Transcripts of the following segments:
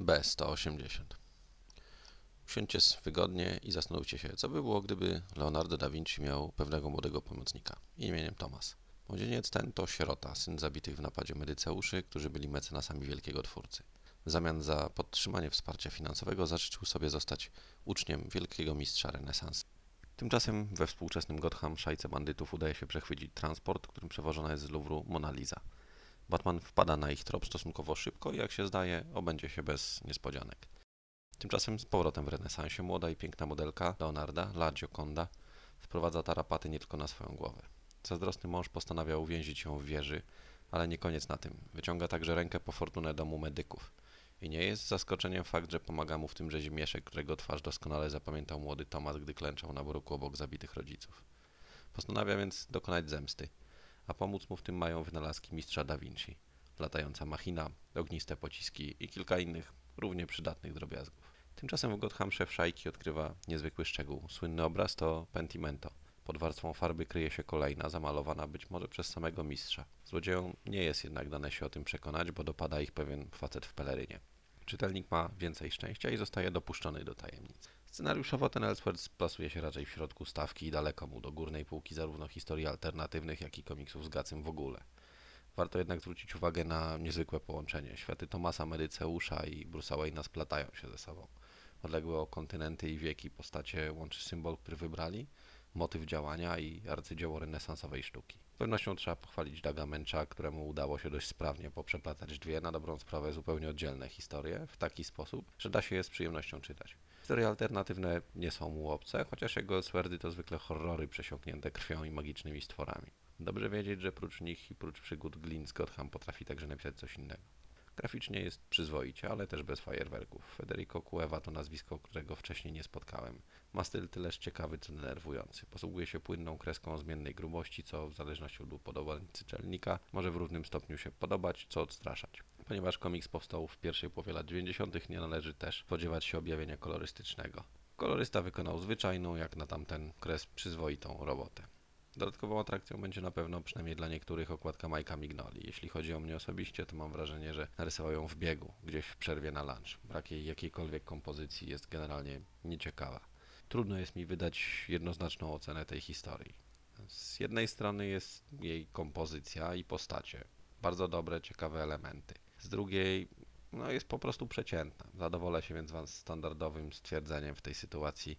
B180. Usiądźcie wygodnie i zastanówcie się, co by było, gdyby Leonardo da Vinci miał pewnego młodego pomocnika imieniem Thomas. Młodzieniec ten to sierota, syn zabitych w napadzie medyceuszy, którzy byli mecenasami wielkiego twórcy. W zamian za podtrzymanie wsparcia finansowego zażyczył sobie zostać uczniem wielkiego mistrza renesansu. Tymczasem we współczesnym Gotham szajce bandytów udaje się przechwycić transport, którym przewożona jest z Louvru Mona Lisa. Batman wpada na ich trop stosunkowo szybko i jak się zdaje, obędzie się bez niespodzianek. Tymczasem z powrotem w renesansie młoda i piękna modelka Leonarda, La Gioconda, wprowadza tarapaty nie tylko na swoją głowę. Zazdrosny mąż postanawia uwięzić ją w wieży, ale nie koniec na tym. Wyciąga także rękę po fortunę domu medyków. I nie jest zaskoczeniem fakt, że pomaga mu w tym rzezimieszek, którego twarz doskonale zapamiętał młody Tomas, gdy klęczał na bruku obok zabitych rodziców. Postanawia więc dokonać zemsty, a pomóc mu w tym mają wynalazki mistrza Da Vinci, latająca machina, ogniste pociski i kilka innych równie przydatnych drobiazgów. Tymczasem w Gotham szef szajki odkrywa niezwykły szczegół. Słynny obraz to Pentimento. Pod warstwą farby kryje się kolejna, zamalowana być może przez samego mistrza. Złodziejom nie jest jednak dane się o tym przekonać, bo dopada ich pewien facet w pelerynie. Czytelnik ma więcej szczęścia i zostaje dopuszczony do tajemnic. Scenariuszowo ten Elseworlds plasuje się raczej w środku stawki i daleko mu do górnej półki zarówno historii alternatywnych, jak i komiksów z Gacym w ogóle. Warto jednak zwrócić uwagę na niezwykłe połączenie. Światy Tomasa Medyceusza i Bruce'a Wayne'a splatają się ze sobą. Odległe o kontynenty i wieki postacie łączy symbol, który wybrali, motyw działania i arcydzieło renesansowej sztuki. Pewnością trzeba pochwalić Daga Męcza, któremu udało się dość sprawnie poprzeplatać dwie na dobrą sprawę zupełnie oddzielne historie w taki sposób, że da się je z przyjemnością czytać. Historie alternatywne nie są mu obce, chociaż jego swerdy to zwykle horrory przesiąknięte krwią i magicznymi stworami. Dobrze wiedzieć, że prócz nich i prócz przygód Glyn z Gotham potrafi także napisać coś innego. Graficznie jest przyzwoicie, ale też bez fajerwerków. Federico Cueva to nazwisko, którego wcześniej nie spotkałem. Ma styl tyleż ciekawy, co denerwujący. Posługuje się płynną kreską zmiennej grubości, co w zależności od upodobania czytelnika może w równym stopniu się podobać, co odstraszać. Ponieważ komiks powstał w pierwszej połowie lat 90., nie należy też spodziewać się objawienia kolorystycznego. Kolorysta wykonał zwyczajną, jak na tamten kres, przyzwoitą robotę. Dodatkową atrakcją będzie na pewno, przynajmniej dla niektórych, okładka Majka Mignoli. Jeśli chodzi o mnie osobiście, to mam wrażenie, że narysował ją w biegu, gdzieś w przerwie na lunch. Brak jej jakiejkolwiek kompozycji jest generalnie nieciekawa. Trudno jest mi wydać jednoznaczną ocenę tej historii. Z jednej strony jest jej kompozycja i postacie. Bardzo dobre, ciekawe elementy. Z drugiej, no jest po prostu przeciętna. Zadowolę się więc Was standardowym stwierdzeniem w tej sytuacji.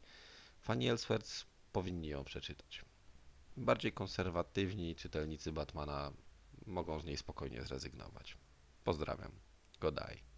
Fani Elseworlds powinni ją przeczytać. Bardziej konserwatywni czytelnicy Batmana mogą z niej spokojnie zrezygnować. Pozdrawiam. Godaj.